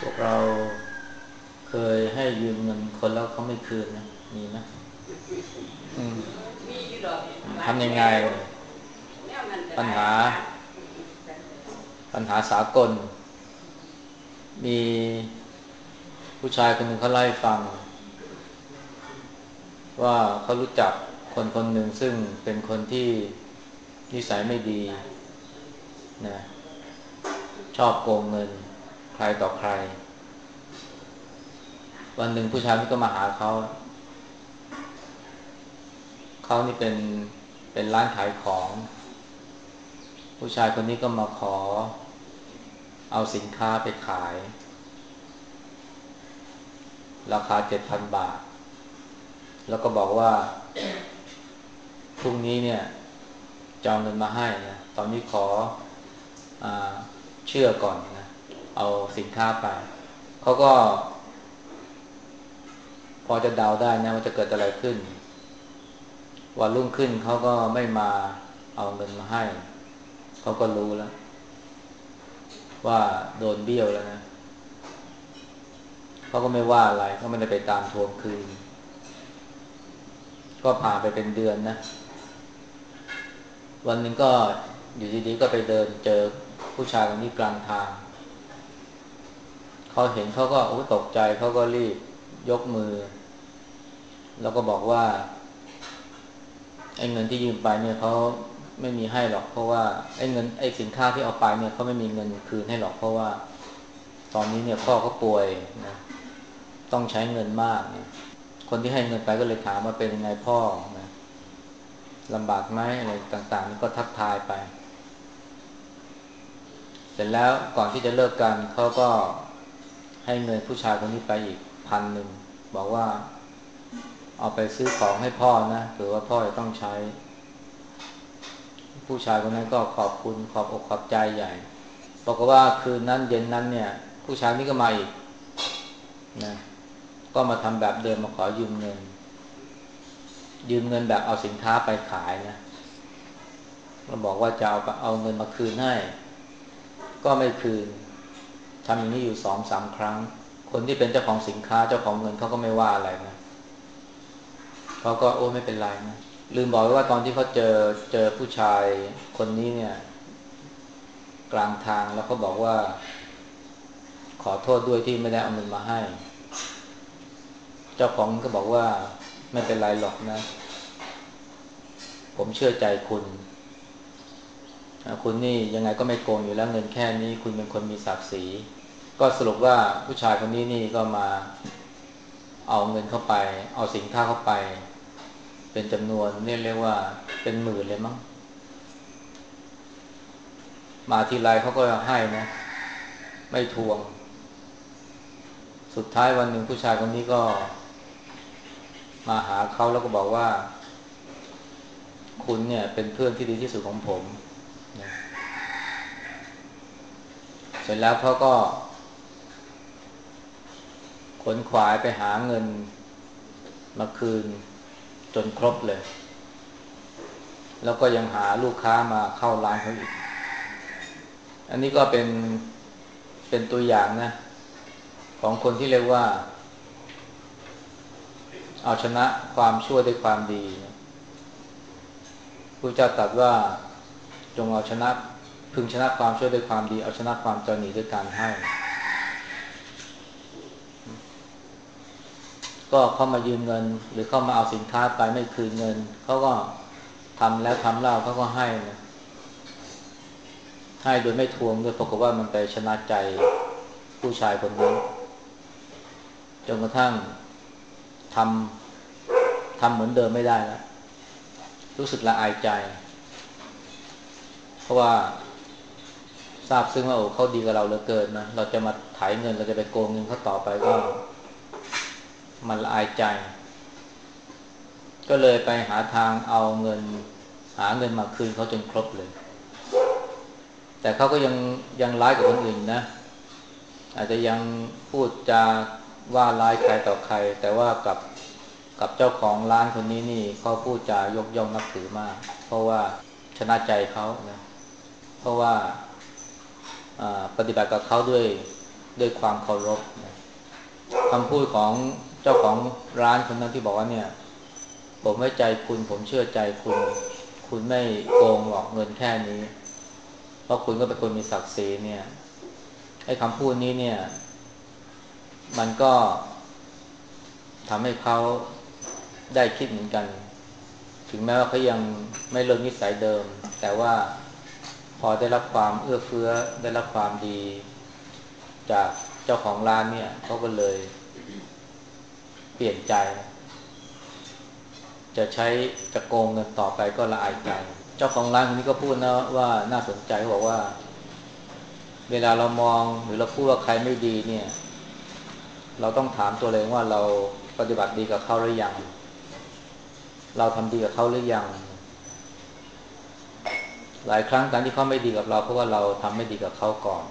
พวกเราเคยให้ยืมเงินคนแล้วเขาไม่คืนนะมีไหมทำยังไง ปัญหา ปัญหาสากล มีผู้ชายคนหนึ่งเขาไล่ฟัง ว่าเขารู้จักคนคนหนึ่งซึ่งเป็นคนที่นิสัยไม่ดีนะชอบโกงเงิน ใครต่อใคร วันหนึ่งผู้ชายนี่ก็มาหาเขา เขานี่เป็นเป็นร้านขายของ ผู้ชายคนนี้ก็มาขอ เอาสินค้าไปขาย ราคาเจ็ดพันบาท แล้วก็บอกว่าพรุ่งนี้เนี่ยจอาเงินมาให้นะ ตอนนี้ขออเชื่อก่อนนะ เอาสินค้าไป เขาก็ พอจะเดาได้นะว่าจะเกิดอะไรขึ้น วันรุ่งขึ้นเขาก็ไม่มาเอาเงินมาให้ เขาก็รู้แล้ว ว่าโดนเบี้ยวแล้วนะเขาก็ไม่ว่าอะไรเขาไม่ได้ไปตามทวงคืน ก็ผ่านไปเป็นเดือนนะ วันหนึ่งก็อยู่ดีๆก็ไปเดินเจอผู้ชายคนนี้กลางทาง เขาเห็นเขาก็อตกใจเขาก็รีบยกมือ แล้วก็บอกว่าไอ้เงินที่ยืมไปเนี่ยเขาไม่มีให้หรอกเพราะว่าไอ้เงินไอ้สินค้าที่เอาไปเนี่ยเขาไม่มีเงินคืนให้หรอกเพราะว่า ตอนนี้เนี่ยพ่อเขาป่วยนะต้องใช้เงินมากเนี่ยคนที่ให้เงินไปก็เลยถามว่าเป็นยังไงพ่อนะลำบากไหมอะไรต่างๆนี่ก็ทักทายไป เสร็จแล้วก่อนที่จะเลิกกันเขาก็ ให้เงินผู้ชายคนนี้ไปอีกพันหนึ่งบอกว่า เอาไปซื้อของให้พ่อนะหรือว่าพ่อจะต้องใช้ ผู้ชายคนนั้นก็ขอบคุณขอบอกขอบใจใหญ่บอกว่าคืนนั้นเย็นนั้นเนี่ย ผู้ชายนี้ก็มาอีกนะก็มาทำแบบเดิมมาขอยืมเงิน ยืมเงินแบบเอาสินค้าไปขายนะเราบอกว่าจะเอาเอาเงินมาคืนให้ ก็ไม่คืน ทำอย่างนี้อยู่สองสามครั้ง คนที่เป็นเจ้าของสินค้าเจ้าของเงินเขาก็ไม่ว่าอะไรนะเขาก็โอ้ไม่เป็นไรนะลืมบอกว่าตอนที่เขาเจอเจอผู้ชายคนนี้เนี่ย กลางทางแล้วเขาบอกว่า ขอโทษด้วยที่ไม่ได้เอาเงินมาให้ เจ้าของก็บอกว่าไม่เป็นไรหรอกนะ ผมเชื่อใจคุณคุณนี่ยังไงก็ไม่โกงอยู่แล้วเงินแค่นี้ คุณเป็นคนมีศักดิ์ศรี ก็สรุปว่าผู้ชายคนนี้นี่ก็มาเอาเงินเข้าไป เอาสินค้าเข้าไป เป็นจำนวนเนี่เรียกว่าเป็นหมื่นเลยมั้ง มาทีไรเขาก็ให้นะ ไม่ทวง สุดท้ายวันหนึ่งผู้ชายคนนี้ก็ มาหาเขาแล้วก็บอกว่า คุณเนี่ย เป็นเพื่อนที่ดีที่สุดของผม เสร็จแล้วเขาก็ ขนขวายไปหาเงินมาคืนจนครบเลย แล้วก็ยังหาลูกค้ามาเข้าร้านเขาอีก อันนี้ก็เป็นเป็นตัวอย่างนะ ของคนที่เรียกว่า เอาชนะความชั่วด้วยความดีพระเจ้าตรัสว่าจงเอาชนะ พึงชนะความชั่วด้วยความดี เอาชนะความจนีด้วยการให้ ก็เข้ามายืมเงิน หรือเข้ามาเอาสินค้าไปไม่คืนเงินเขาก็ทำแล้วทำเล่าเขาก็ให้นะให้โดยไม่ทวงด้วยปรากฏว่ามันไปชนะใจผู้ชายคนนั้นจนกระทั่งทำทำเหมือนเดิมไม่ได้แล้วรู้สึกละอายใจ เพราะว่าทราบซึ่งว่าโอ้เขาดีกับเราเหลือเกินนะเราจะมาถ่ายเงินเราจะไปโกงเงินเขาต่อไปก็ มันละอายใจ ก็เลยไปหาทางเอาเงิน หาเงินมาคืนเขาจนครบเลย แต่เขาก็ยังยังร้ายกับคนอื่นนะ อาจจะยังพูดจาว่าร้ายใครต่อใคร แต่ว่ากับกับเจ้าของร้านคนนี้นี่เขาพูดจายกย่องนับถือมาก เพราะว่าชนะใจเขานะเพราะว่าปฏิบัติกับเขาด้วยด้วยความเคารพคำพูดของ จ้าของร้านคนนั้นที่บอกว่าเนี่ย ผมไว้ใจคุณ ผมเชื่อใจคุณ คุณไม่โกงหลอกเงินแค่นี้ เพราะคุณก็เป็นคนมีศักดิ์ศรีเนี่ยไอ้คำพูดนี้เนี่ย มันก็ทำให้เขาได้คิดเหมือนกัน ถึงแม้ว่าเขายังไม่เลิกนิสัยเดิม แต่ว่าพอได้รับความเอื้อเฟื้อได้รับความดี จากเจ้าของร้านเนี่ยเขาก็เลย เปลี่ยนใจ จะใช้จะโกงเงินต่อไปก็ละอายใจ เจ้าของร้านคนนี้ก็พูดนะว่าน่าสนใจเขาบอกว่า เวลาเรามองหรือเราพูดว่าใครไม่ดีเนี่ย เราต้องถามตัวเองว่าเราปฏิบัติดีกับเขาหรือยัง เราทำดีกับเขาหรือยัง หลายครั้งการที่เขาไม่ดีกับเราเพราะว่าเราทำไม่ดีกับเขาก่อน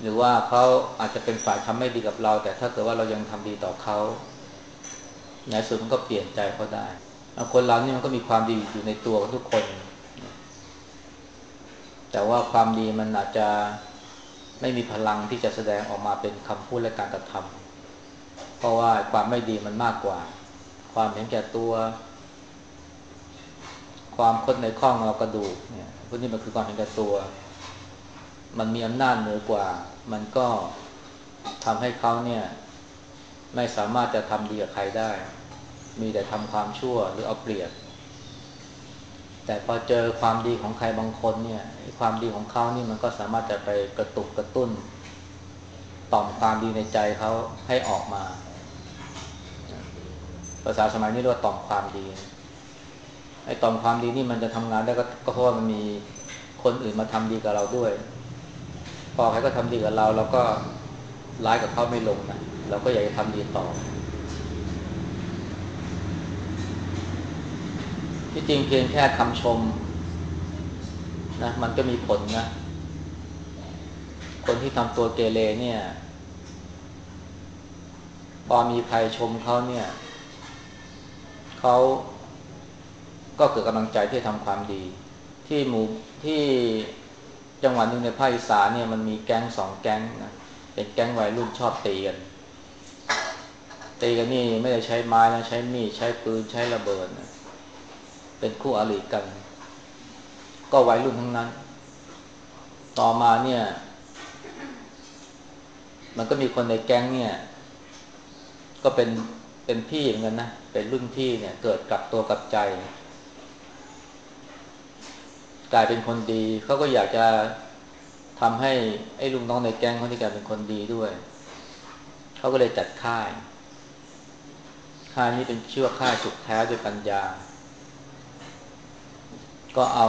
หรือว่าเขาอาจจะเป็นฝ่ายทำไม่ดีกับเรา แต่ถ้าเกิดว่าเรายังทำดีต่อเขาในสุดมันก็เปลี่ยนใจเขาได้คนเรานี่มันก็มีความดีอยู่ในตัวทุกคน แต่ว่าความดีมันอาจจะไม่มีพลังที่จะแสดงออกมาเป็นคำพูดและการกระทำเพราะว่าความไม่ดีมันมากกว่า ความเห็นแก่ตัว ความคดในข้องเรากระดูกเนี่ยพวกนี้มันคือความเห็นแก่ตัว มันมีอำนาจเหนือกว่า มันก็ทำให้เขาเนี่ย ไม่สามารถจะทำดีกับใครได้ มีแต่ทำความชั่วหรือเอาเปรียบ แต่พอเจอความดีของใครบางคนเนี่ยความดีของเขานี่มันก็สามารถจะไปกระตุกกระตุ้น ต่อมความดีในใจเขาให้ออกมาภาษาสมัยนี้เรียกว่าต่อมความดีไอ้ต่อมความดีนี่มันจะทำงานได้ก็เพราะว่ามันมีคนอื่นมาทำดีกับเราด้วย พอใครก็ทำดีกับเราเราก็ร้ายกับเขาไม่ลงนะเราก็อยากจะทำดีต่อ ที่จริงเพียงแค่คำชมนะมันก็มีผลนะ คนที่ทำตัวเกเรเนี่ย พอมีใครชมเขาเนี่ยเขาก็เกิดกำลังใจที่ทำความดี ที่หมู่ที่ จังหวัดหนึ่งในภาคอีสานเนี่ยมันมีแก๊งสองแก๊งนะเป็นแก๊งวัยรุ่นชอบตีกันตีกันนี่ไม่ได้ใช้ไม้นะใช้มีดใช้ปืนใช้ระเบิดนะเป็นคู่อริกัน ก็วัยรุ่นทั้งนั้น ต่อมาเนี่ย มันก็มีคนในแก๊งเนี่ย ก็เป็นเป็นพี่เหมือนกันนะเป็นรุ่นพี่เนี่ย เกิดกลับตัวกลับใจ กลายเป็นคนดีเขาก็อยากจะทำให้ไอ้ลุงน้องในแก๊งเขาที่กลายเป็นคนดีด้วยเขาก็เลยจัดค่าย ค่ายนี้เป็นชื่อค่ายสุดแท้ด้วยปัญญา ก็เอา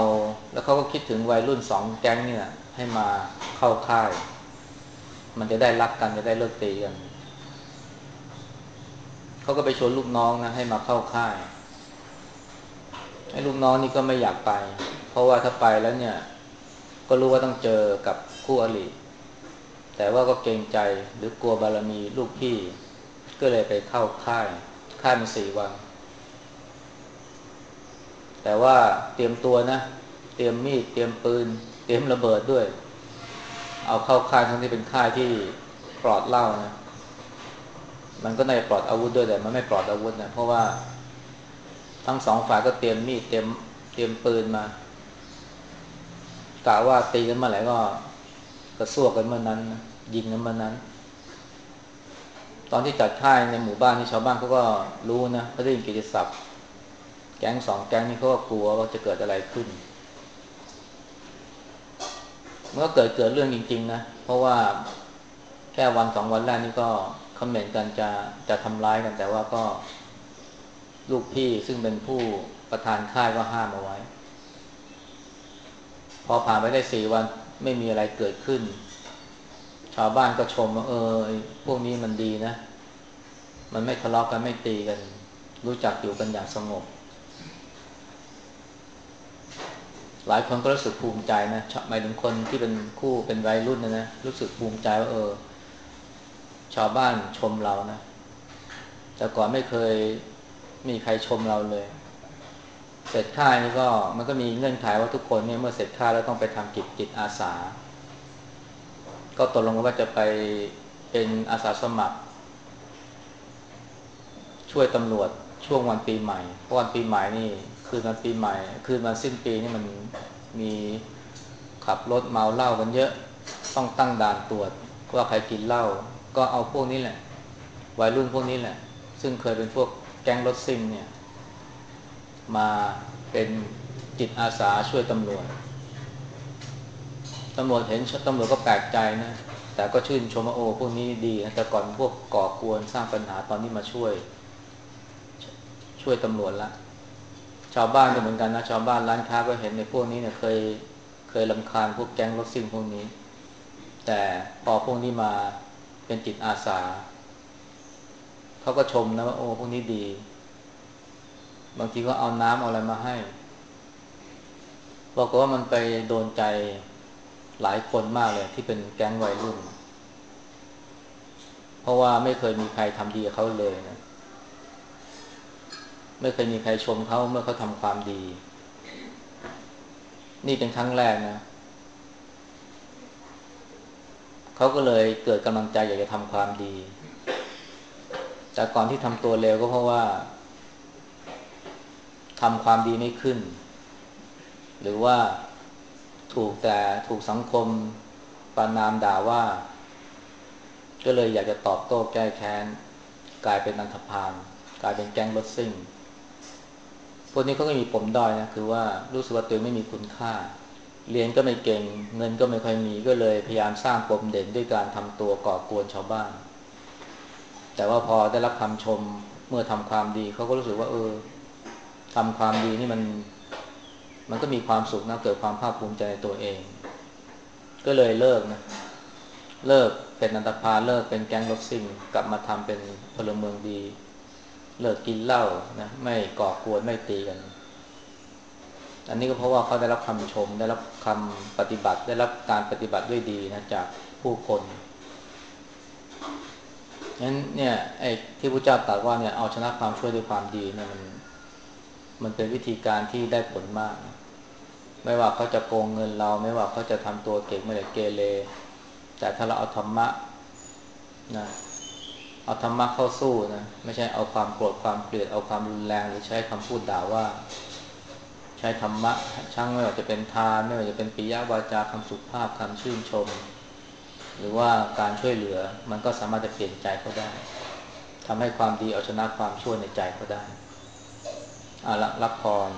แล้วเขาก็คิดถึงวัยรุ่นสองแก๊งเนี่ยให้มาเข้าค่าย มันจะได้รักกันจะได้เลิกตีกันเขาก็ไปชวนลูกน้องนะให้มาเข้าค่ายไอ้ลูกน้องนี่ก็ไม่อยากไป ราะว่าถ้าไปแล้วเนี่ย ก็รู้ว่าต้องเจอกับคู่อริแต่ว่าก็เกรงใจหรือกลัวบารมีลูกพี่ ก็เลยไปเข้าค่าย ค่ายมาสี่วัน แต่ว่าเตรียมตัวนะ เตรียมมีด เตรียมปืน เตรียมระเบิดด้วย เอาเข้าค่ายทั้งที่เป็นค่ายที่ปลอดเล่านะ มันก็ในปลอดอาวุธด้วยแต่มันไม่ปลอดอาวุธนะ เพราะว่าทั้งสองฝ่ายก็เตรียมมีด เตรียมเตรียมปืนมา กะว่าตีกันเมื่อไหร่ก็กระซวกกันเมื่อนั้นยิงกันเมื่อนั้น ตอนที่จัดค่ายในหมู่บ้านที่ชาวบ้านเขาก็รู้นะเขาได้ยินกิจศัพท์ แก๊งสองแก๊งนี้เขาก็กลัวว่าจะเกิดอะไรขึ้นเมื่อเกิดเกิดเรื่องจริง ๆ นะ เพราะว่าแค่วันสองวันแรกนี่ก็คอมเมนต์กันจะจะทำร้ายกันแต่ว่าก็ ลูกพี่ซึ่งเป็นผู้ประธานค่ายก็ห้ามเอาไว้ พอผ่านไปได้สี่วันไม่มีอะไรเกิดขึ้น ชาวบ้านก็ชมว่าเออพวกนี้มันดีนะ มันไม่ทะเลาะกกันไม่ตีกัน รู้จักอยู่กันอย่างสงบ หลายคนก็รู้สึกภูมิใจนะหมายถึงคนที่เป็นคู่เป็นวัยรุ่นนะนะรู้สึกภูมิใจว่าเออ ชาวบ้านชมเรานะแต่ก่อนไม่เคยมีใครชมเราเลย เสร็จค่ายนี่ก็มันก็มีเงื่อนไขว่าทุกคนเนี่ยเมื่อเสร็จค่ายแล้วต้องไปทำกิจจิตอาสา ก็ตกลงว่าจะไปเป็นอาสาสมัคร ช่วยตำรวจช่วงวันปีใหม่เพราะวันปีใหม่นี่คืนวันปีใหม่ คืนวันสิ้นปีนี่มันมีขับรถเมาเหล้ากันเยอะ ต้องตั้งด่านตรวจว่าใครกินเหล้าก็เอาพวกนี้แหละวัยรุ่นพวกนี้แหละ ซึ่งเคยเป็นพวกแก๊งรถซิ่งเนี่ย มาเป็นจิตอาสาช่วยตำรวจตำรวจเห็นตำรวจก็แปลกใจนะ แต่ก็ชื่นชมว่าโอ้พวกนี้ดีนะแต่ก่อนพวกก่อกวนสร้างปัญหาตอนนี้มาช่วย ช่วยตำรวจละชาวบ้านก็เหมือนกันนะชาวบ้านร้านค้าก็เห็นในพวกนี้เนี่ยเคยเคยลำคาญพวกแก๊งรถซิ่งพวกนี้ แต่พอพวกนี้มาเป็นจิตอาสาเขาก็ชมนะว่าโอ้พวกนี้ดี บางทีก็เอาน้ำเอาอะไรมาให้บอกว่ามันไปโดนใจหลายคนมากเลย ที่เป็นแก๊งวัยรุ่น เพราะว่าไม่เคยมีใครทำดีกับเขาเลยนะ ไม่เคยมีใครชมเขาเมื่อเขาทำความดี นี่เป็นครั้งแรกนะเขาก็เลยเกิดกำลังใจอยากจะทำความดี แต่ก่อนที่ทำตัวเร็วก็เพราะว่า ทำความดีไม่ขึ้น หรือว่าถูกแต่ถูกสังคมปานามด่าว่า ก็เลยอยากจะตอบโต้แก้แค้น กลายเป็นอันธพาลกลายเป็นแก๊งรถซิ่ง พวกนี้เขาก็มีปมด้อยนะ คือว่ารู้สึกว่าตัวไม่มีคุณค่า เรียนก็ไม่เก่ง เงินก็ไม่ค่อยมีก็เลยพยายามสร้างปมเด่นด้วยการทำตัวก่อกวนชาวบ้าน แต่ว่าพอได้รับคำชมเมื่อทำความดีเขาก็รู้สึกว่า เออ ทำความดีนี่มันมันก็มีความสุขนะเกิดความภาคภูมิใจในตัวเอง ก็เลยเลิกนะเลิกเป็นอันตพาเลิกเป็นแก๊งรถซิ่งกลับมาทำเป็นพลเมืองดี เลิกกินเหล้านะไม่ก่อกวนไม่ตีกัน อันนี้ก็เพราะว่าเขาได้รับคำชม ได้รับคำปฏิบัติ ได้รับการปฏิบัติด้วยดีนะจากผู้คนงั้นเนี่ยไอ้ที่พระเจ้าตรัสว่าเนี่ยเอาชนะความช่วยด้วยความดีเนี่ยมัน มันเป็นวิธีการที่ได้ผลมาก ไม่ว่าเขาจะโกงเงินเรา ไม่ว่าเขาจะทำตัวเก่งไม่ได้เกเรแต่ถ้าเราเอาธรรมะนะเอาธรรมะเข้าสู้นะไม่ใช่เอาความโกรธความเกลียดเอาความรุนแรง หรือใช้คำพูดด่าว่า ใช้ธรรมะช่างไม่ว่าจะเป็นทานไม่ว่าจะเป็นปิยวาจาคำสุภาพคำชื่นชม หรือว่าการช่วยเหลือมันก็สามารถจะเปลี่ยนใจเขาได้ทำให้ความดีเอาชนะความชั่วในใจเขาได้ อาละรับพร